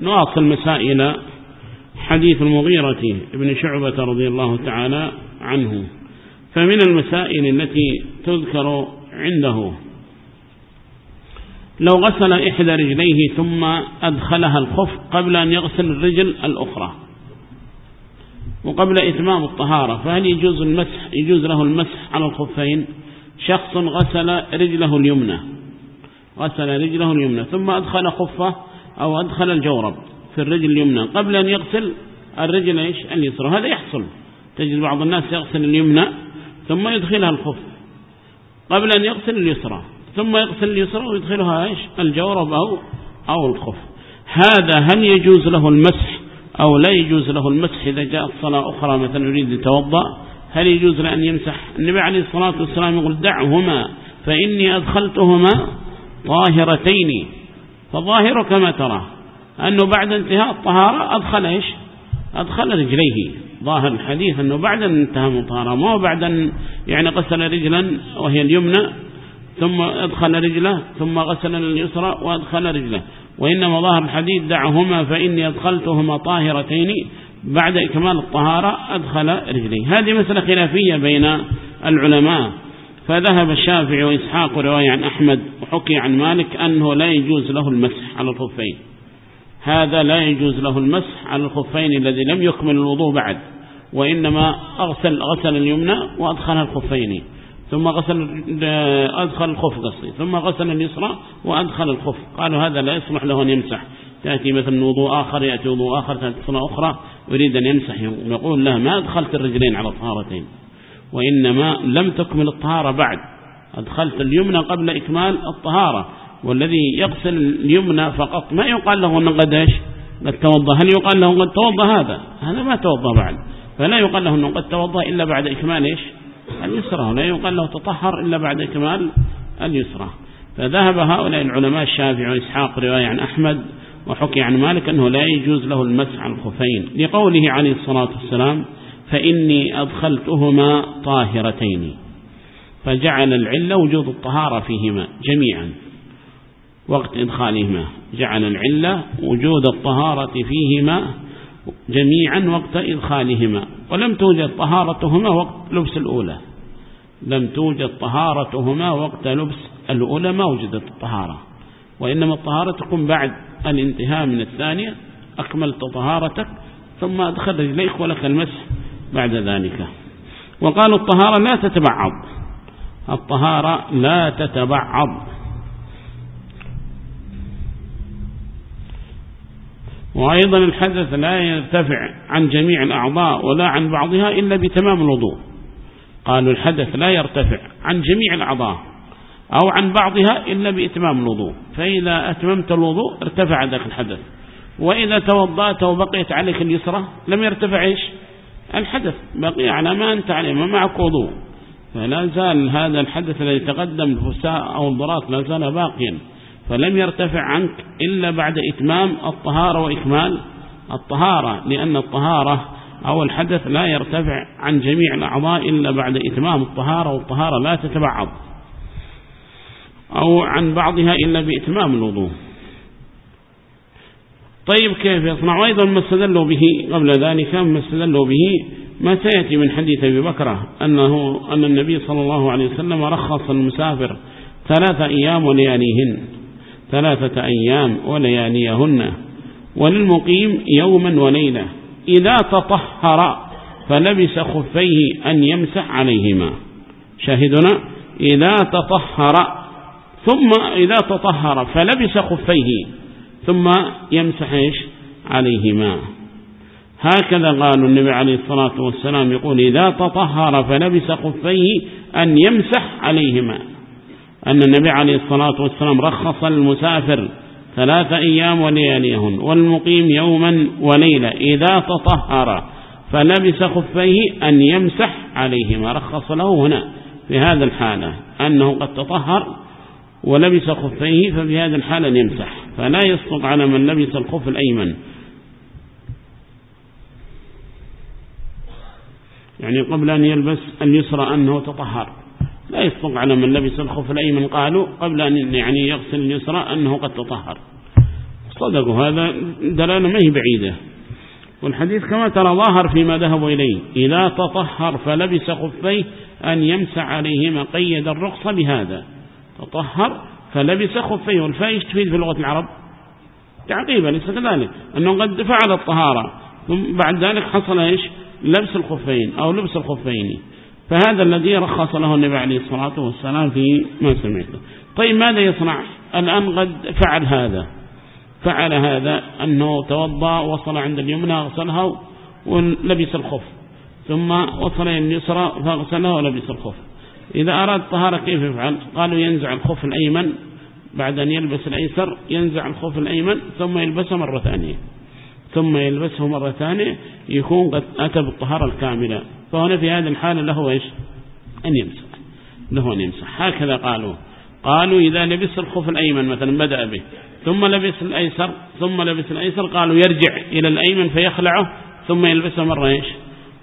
نواصل مسائل حديث المغيرة ابن شعبة رضي الله تعالى عنه. فمن المسائل التي تذكر عنده. لو غسل إحدى رجليه ثم أدخلها الخف قبل أن يغسل الرجل الأخرى. وقبل إتمام الطهارة فهل يجوز المسح يجوز له المسح على الخفين؟ شخص غسل رجله اليمنى. غسل رجله اليمنى ثم أدخل خفه أو أدخل الجورب في الرجل اليمنى قبل أن يغسل الرجل إيش؟ اليسرى. هذا يحصل. تجد بعض الناس يغسل اليمنى ثم يدخلها الخف قبل أن يغسل اليسرى ثم يغسل اليسرى ويدخلها إيش؟ الجورب أو, أو الخف. هذا هل يجوز له المسح أو لا يجوز له المسح؟ إذا جاءت صلاة أخرى مثلا يريد يتوضأ هل يجوز له أن يمسح؟ النبي عليه الصلاة والسلام يقول دعهما فإني أدخلتهما طاهرتين. فالظاهر كما ترى أنه بعد انتهاء الطهارة أدخل إيش؟ أدخل رجليه. ظاهر الحديث أنه بعد أن انتهى من الطهارة ما هو بعد أن يعني غسل رجلا وهي اليمنى ثم أدخل رجله ثم غسل اليسرى وأدخل رجله. وإنما ظاهر الحديث دعهما فإني أدخلتهما طاهرتين بعد إكمال الطهارة أدخل رجليه هذه مسألة خلافية بين العلماء. فذهب الشافعي وإسحاق رواية عن أحمد وحكي عن مالك أنه لا يجوز له المسح على الخفين. هذا لا يجوز له المسح على الخفين الذي لم يكمل الوضوء بعد وإنما أغسل غسل اليمنى وأدخل الخفين ثم غسل أدخل الخف قصدي. ثم غسل اليسرى وأدخل الخف قالوا هذا لا يصلح له أن يمسح. تأتي مثلا وضوء آخر يأتي وضوء آخر تأتي صلاة أخرى ويريد أن يمسح. يقول له ما أدخلت الرجلين على طهارتين. وإنما لم تكمل الطهارة بعد. أدخلت اليمنى قبل إكمال الطهارة والذي يغسل اليمنى فقط. ما يقال له أنه قد إيش؟ قد توضى هل يقال له قد توضى هذا هذا ما توضى بعد. فلا يقال له أنه قد توضى إلا بعد إكمال إيش؟ اليسرى. ولا يقال له تطهر إلا بعد إكمال اليسرى. فذهب هؤلاء العلماء الشافعي وإسحاق رواية عن أحمد وحكي عن مالك أنه لا يجوز له المسح على الخفين لقوله عليه الصلاة والسلام فإني أدخلتهما طاهرتين. فجعل العلة وجود الطهارة فيهما جميعا. وقت إدخالهما جعل العلة وجود الطهارة فيهما جميعا وقت إدخالهما. ولم توجد طهارتهما وقت لبس الأولى. لم توجد طهارتهما وقت لبس الأولى ما وجدت الطهارة وإنما الطهارة تكون بعد الانتهاء من الثانية. أكملت طهارتك ثم أدخل رجليك ولك المسح. بعد ذلك. وقالوا الطهارة لا تتبعض. الطهارة لا تتبعض. وأيضا الحدث لا يرتفع عن جميع الأعضاء ولا عن بعضها إلا بتمام الوضوء. قالوا الحدث لا يرتفع عن جميع الأعضاء أو عن بعضها إلا بإتمام الوضوء. فإذا أتممت الوضوء ارتفع ذاك الحدث. وإذا توضأت وبقيت عليك اليسرى لم يرتفع إيش؟ الحدث بقي على ما أنت عليه ما معك وضوء. فلا زال هذا الحدث الذي تقدم الفساء أو الضرات لا زال باقيا. فلم يرتفع عنك إلا بعد إتمام الطهارة وإكمال الطهارة لأن الطهارة أو الحدث لا يرتفع عن جميع الأعضاء إلا بعد إتمام الطهارة والطهارة لا تتبعض. أو عن بعضها إلا بإتمام الوضوء. طيب كيف يصنع؟ أيضا ما استدلوا به قبل ذلك ما استدلوا به ما سيأتي من حديث أبي بكرة أنه أن النبي صلى الله عليه وسلم رخص المسافر ثلاثة أيام ولياليهن ثلاثة أيام ولياليهن وللمقيم يوما وليلة إذا تطهر فلبس خفيه أن يمسح عليهما. شاهدنا؟ إذا تطهر ثم إذا تطهر فلبس خفيه ثم يمسح إيش؟ عليهما. هكذا قالوا النبي عليه الصلاة والسلام يقول إذا تطهر فلبس خفيه أن يمسح عليهما. أن النبي عليه الصلاة والسلام رخص المسافر ثلاث أيام ولياليهن والمقيم يوما وليلة. إذا تطهر فلبس خفيه أن يمسح عليهما. رخص له هنا في هذا الحالة أنه قد تطهر ولبس خفيه ففي هذا الحالة يمسح. فلا يسقط على من لبس الخف الأيمن. يعني قبل أن يلبس اليسرى أنه تطهر. لا يسقط على من لبس الخف الأيمن. قالوا قبل أن يعني يغسل اليسرى أنه قد تطهر. صدقوا هذا دلالة ما هي بعيدة. والحديث كما ترى ظاهر فيما ذهبوا إليه. إذا تطهر فلبس خفيه أن يمسع عليهما قيد الرخصة بهذا. تطهر فلبس خفيه والفاء تفيد في لغة العرب تعقيبا ليس كذلك. أنه قد فعل الطهارة ثم بعد ذلك حصل إيش؟ لبس الخفين أو لبس الخفين. فهذا الذي رخص له النبي عليه الصلاة والسلام في ما سمعته. طيب ماذا يصنع؟ الآن قد فعل هذا. فعل هذا أنه توضأ وصل عند اليمنى غسلها ولبس الخف. ثم وصل إلى اليسرى فغسلها ولبس الخف. إذا أراد طهارة كيف يفعل؟ قالوا ينزع الخف الأيمن بعد أن يلبس الأيسر ينزع الخف الأيمن ثم يلبسه مرة ثانية. ثم يلبسه مرة ثانية يكون قد أتى بالطهارة الكاملة. فهنا في هذه الحالة له إيش؟ أن يمسح. له أن يمسح. هكذا قالوا. قالوا إذا لبس الخف الأيمن مثلا بدأ به. ثم لبس الأيسر ثم لبس الأيسر قالوا يرجع إلى الأيمن فيخلعه ثم يلبسه مرة إيش؟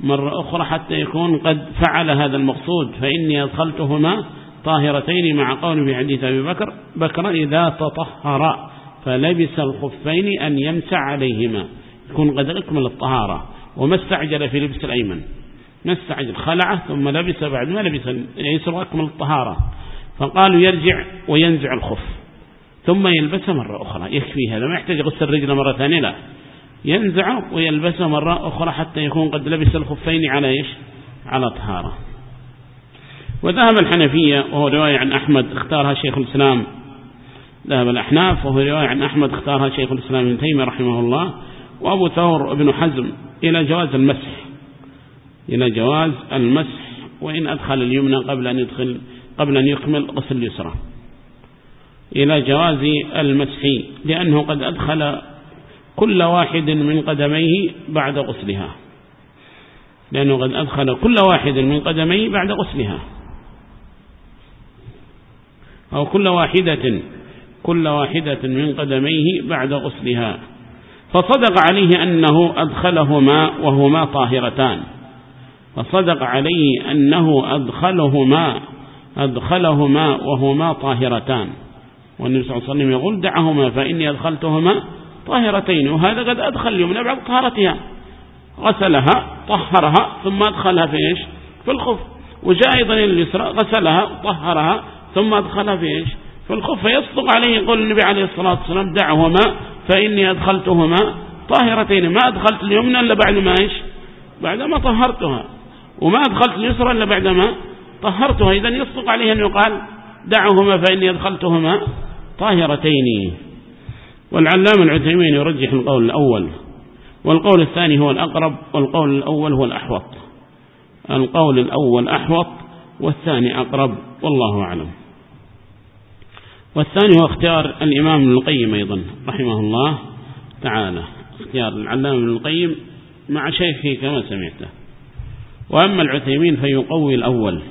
مرة أخرى حتى يكون قد فعل هذا المقصود فإني أدخلتهما طاهرتين مع قول في حديث أبي بكر بكر إذا تطهر فلبس الخفين أن يمسع عليهما يكون قد أكمل الطهارة وما استعجل في لبس الأيمن ما استعجل خلعه ثم لبس بعد ما لبس الأيسر أكمل الطهارة فقالوا يرجع وينزع الخف ثم يلبسه مرة أخرى يكفي هذا ما يحتاج غسل الرجل مرة ثانية لا. ينزع ويلبسه مرة أخرى حتى يكون قد لبس الخفين على إيش؟ على طهارة. وذهب الحنفية وهو رواية عن أحمد اختارها شيخ الإسلام. ذهب الأحناف وهو رواية عن أحمد اختارها شيخ الإسلام ابن تيمية رحمه الله. وأبو ثور ابن حزم إلى جواز المسح. إلى جواز المسح وإن أدخل اليمنى قبل أن يدخل قبل أن يكمل غسل اليسرى. إلى جواز المسح لأنه قد أدخل كل واحد من قدميه بعد غسلها. لأنه قد أدخل كل واحد من قدميه بعد غسلها. أو كل واحدة كل واحدة من قدميه بعد غسلها. فصدق عليه أنه أدخلهما وهما طاهرتان. فصدق عليه أنه أدخلهما أدخلهما وهما طاهرتان. والنبي صلى الله عليه وسلم يقول دعهما فإني أدخلتهما طاهرتين وهذا قد أدخل اليمنى بعد طهارتها. غسلها طهرها ثم أدخلها في إيش؟ في الخف. وجاء أيضا اليسرى غسلها طهرها ثم أدخلها في إيش؟ في الخف. فيصدق عليه يقول النبي عليه الصلاة والسلام دعهما فإني أدخلتهما طاهرتين. ما أدخلت اليمنى إلا بعد ما إيش؟ بعدما طهرتها. وما أدخلت اليسرى إلا بعدما طهرتها. إذا يصدق عليه أن يقال دعهما فإني أدخلتهما طاهرتين. والعلام العثيمين يرجح القول الأول والقول الثاني هو الأقرب والقول الأول هو الأحوط. القول الأول أحوط والثاني أقرب والله أعلم. والثاني هو اختيار الإمام ابن القيم أيضا رحمه الله تعالى. اختيار العلام ابن القيم مع شيخه كما سمعته وأما العثيمين فيقوي الأول.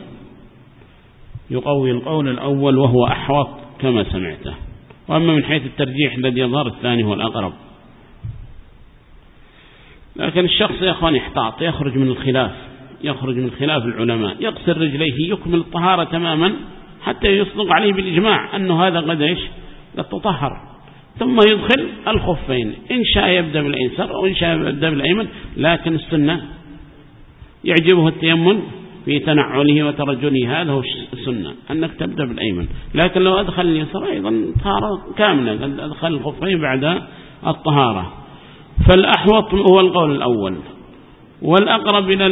يقوي القول الأول وهو أحوط كما سمعته وأما من حيث الترجيح الذي يظهر الثاني هو الأقرب. لكن الشخص يا أخوان يحتاط يخرج من الخلاف يخرج من خلاف العلماء يغسل رجليه يكمل الطهارة تماما حتى يصدق عليه بالإجماع أنه هذا قد إيش؟ قد تطهر. ثم يدخل الخفين إن شاء يبدأ بالأيسر أو إن شاء يبدأ بالأيمن لكن السنة يعجبه التيمن في تنعله وترجله. هذا هو السنة أنك تبدأ بالأيمن. لكن لو أدخل اليسر أيضا طهارة كاملة قد أدخل الخفين بعد الطهارة. فالأحوط هو القول الأول. والأقرب إلى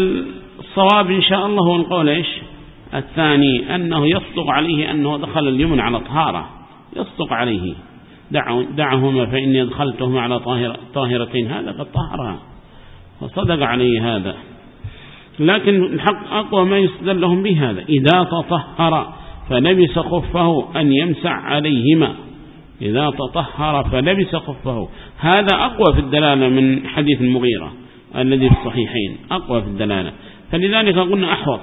الصواب إن شاء الله هو القول إيش؟ الثاني أنه يصدق عليه أنه دخل اليمن على طهارة. يصدق عليه. دعهما فإني أدخلتهما على طاهرتين. هذا قد طهرها. وصدق عليه هذا. لكن الحق أقوى ما يستدل لهم به هذا. إذا تطهر فلبس خفه أن يمسع عليهما. إذا تطهر فلبس خفه. هذا أقوى في الدلالة من حديث المغيرة الذي في الصحيحين. أقوى في الدلالة. فلذلك قلنا أحوط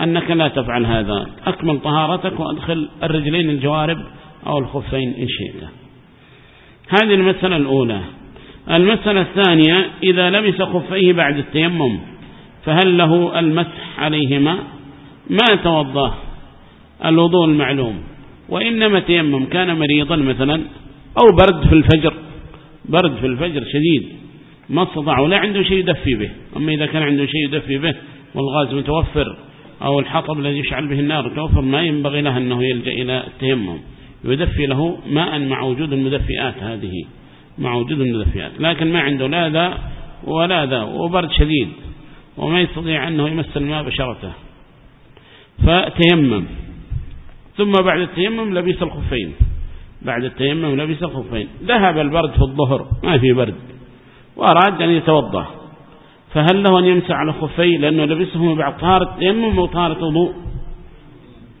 أنك لا تفعل هذا. أكمل طهارتك وأدخل الرجلين الجوارب أو الخفين إن شئت. هذه المسألة الأولى. المسألة الثانية إذا لبس خفيه بعد التيمم. فهل له المسح عليهما؟ ما توضاه. الوضوء المعلوم. وإنما تيمم كان مريضا مثلا أو برد في الفجر. برد في الفجر شديد. ما استطاع ولا عنده شيء يدفي به. أما إذا كان عنده شيء يدفي به والغاز متوفر أو الحطب الذي يشعل به النار متوفر ما ينبغي له أنه يلجأ إلى التيمم. يدفي له ماء مع وجود المدفئات هذه. مع وجود المدفئات. لكن ما عنده لا ذا ولا ذا. وبرد شديد. وما يستطيع أنه يمس الماء بشرته. فتيمم. ثم بعد التيمم لبس الخفين. بعد التيمم لبس الخفين. ذهب البرد في الظهر. ما في برد. وأراد أن يتوضأ. فهل له أن يمسح على خفيه لأنه لبسه بعد طهارة التيمم أو طهارة وضوء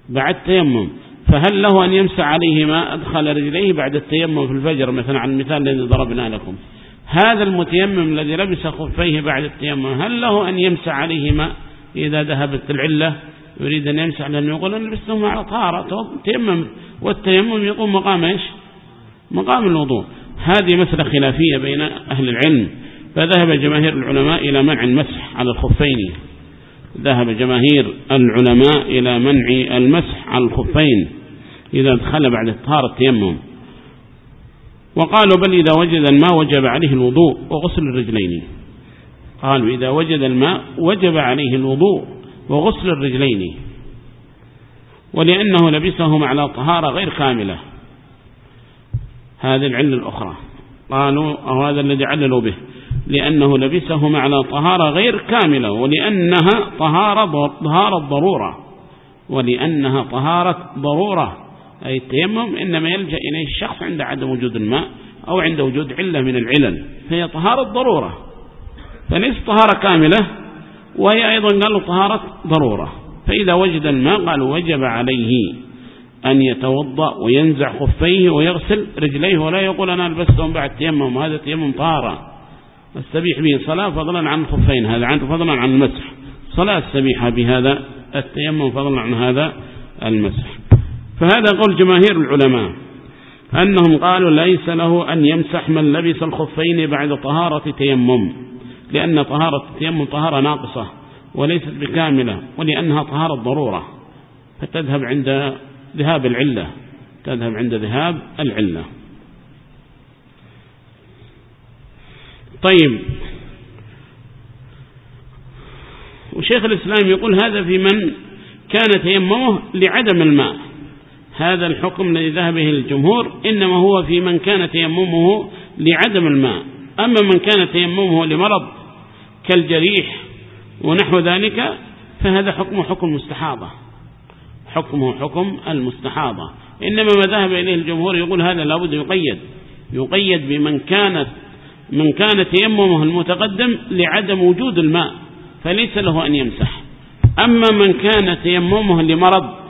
بعد التيمم. فهل له أن يمسح عليهما أدخل رجليه بعد التيمم في الفجر مثلا على المثال الذي ضربنا لكم. هذا المتيمم الذي لبس خفيه بعد التيمم هل له أن يمسح عليهما؟ إذا ذهبت العلة يريد أن يمسح لأنه يقول أن لبستهما على طهارة تيمم. والتيمم يقوم مقام إيش؟ مقام الوضوء. هذه مسألة خلافية بين أهل العلم. فذهب جماهير العلماء إلى منع المسح على الخفين. ذهب جماهير العلماء إلى منع المسح على الخفين. إذا دخل بعد الطهارة التيمم وقالوا بل إذا وجد الماء وجب عليه الوضوء وغسل الرجلين. قالوا إذا وجد الماء وجب عليه الوضوء وغسل الرجلين. ولأنه لبسهما على طهارة غير كاملة. هذه العلة الأخرى. قالوا أو هذا الذي عللوا به. لأنه لبسهما على طهارة غير كاملة. ولأنها طهارة, طهارة ضرورة. ولأنها طهارة ضرورة. أي التيمم إنما يلجأ إليه الشخص عند عدم وجود الماء أو عند وجود علة من العلل. فهي طهارة ضرورة. فليس طهارة كاملة وهي أيضا قالوا طهارة ضرورة. فإذا وجد الماء قالوا وجب عليه أن يتوضأ وينزع خفيه ويغسل رجليه ولا يقول أنا لبستهم بعد تيمم هذا تيمم طهارة. السبيح به صلاة فضلا عن الخفين هذا عن فضلا عن المسح. صلاة السبيحة بهذا التيمم فضلا عن هذا المسح. فهذا قول جماهير العلماء أنهم قالوا ليس له أن يمسح من لبس الخفين بعد طهارة تيمم لأن طهارة التيمم طهارة ناقصة وليست بكاملة ولأنها طهارة ضرورة فتذهب عند ذهاب العلة تذهب عند ذهاب العلة. طيب وشيخ الإسلام يقول هذا في من كان تيممه لعدم الماء. هذا الحكم الذي ذهب به الجمهور إنما هو في من كان تيممه لعدم الماء. أما من كان تيممه لمرض كالجريح ونحو ذلك فهذا حكم حكم مستحاضة. حكمه حكم المستحاضة. إنما ما ذهب إليه الجمهور يقول هذا لابد يقيد. يقيد بمن كانت من كان تيممه المتقدم لعدم وجود الماء فليس له أن يمسح. أما من كان تيممه لمرض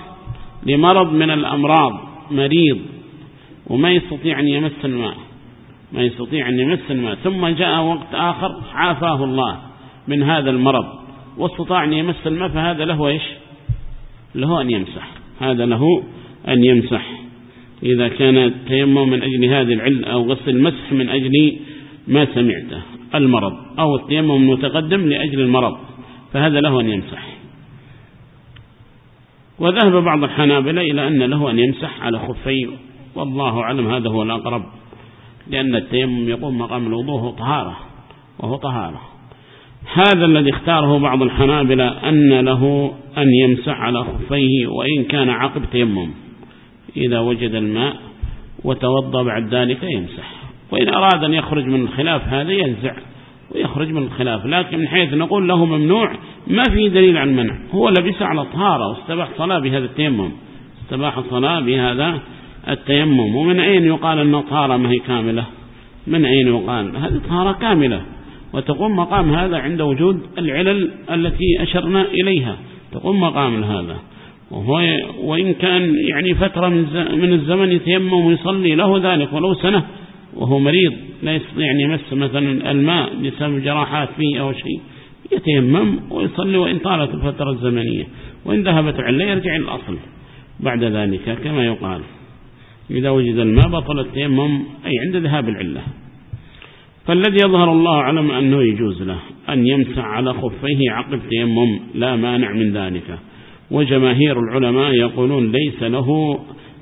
لمرض من الأمراض مريض وما يستطيع أن يمس الماء. ما يستطيع أن يمس الماء. ثم جاء وقت آخر عافاه الله من هذا المرض واستطاع أن يمس الماء فهذا له إيش؟ له أن يمسح. هذا له أن يمسح. إذا كان التيمم من أجل هذه العلم أو غسل المسح من أجل ما سمعته المرض. أو التيمم المتقدم لأجل المرض فهذا له أن يمسح. وذهب بعض الحنابلة إلى أن له أن يمسح على خفيه. والله أعلم هذا هو الأقرب لأن التيمم يقوم مقام الوضوء طهارة وهو طهارة. هذا الذي اختاره بعض الحنابلة أن له أن يمسح على خفيه وإن كان عقب تيمم. إذا وجد الماء وتوضى بعد ذلك يمسح. وإن أراد أن يخرج من الخلاف هذا ينزع ويخرج من الخلاف. لكن من حيث نقول له ممنوع ما في دليل عن منع. هو لبس على طهارة واستباح صلاة بهذا التيمم. استباح الصلاة بهذا التيمم. ومن أين يقال أن طهارة ما هي كاملة؟ من أين يقال؟ هذه طهارة كاملة. وتقوم مقام هذا عند وجود العلل التي أشرنا إليها. تقوم مقام هذا. وهو وإن كان يعني فترة من الزمن يتيمم ويصلي له ذلك ولو سنة وهو مريض لا يستطيع أن يمس مثلا الماء بسبب جراحات فيه أو شيء. يتيمم ويصلي وإن طالت الفترة الزمنية وإن ذهبت علة يرجع الأصل. بعد ذلك كما يقال إذا وجد الماء بطل التيمم أي عند ذهاب العلة. فالذي يظهر الله علم أنه يجوز له أن يمسح على خفيه عقب تيمم لا مانع من ذلك. وجماهير العلماء يقولون ليس له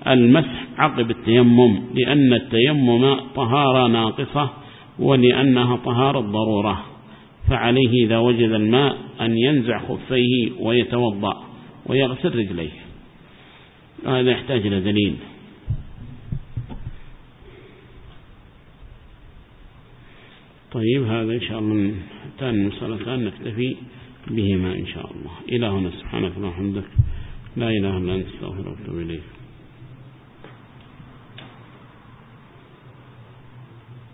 المسح عقب التيمم لأن التيمم طهارة ناقصة ولأنها طهارة ضرورة. فعليه إذا وجد الماء أن ينزع خفيه ويتوضأ ويغسل رجليه. هذا يحتاج إلى دليل. طيب هذا إن شاء الله تاني المسألتان نكتفي بهما إن شاء الله. إلى هنا سبحانك وبحمدك. لا إله إلا أنت أستغفرك وأتوب إليك.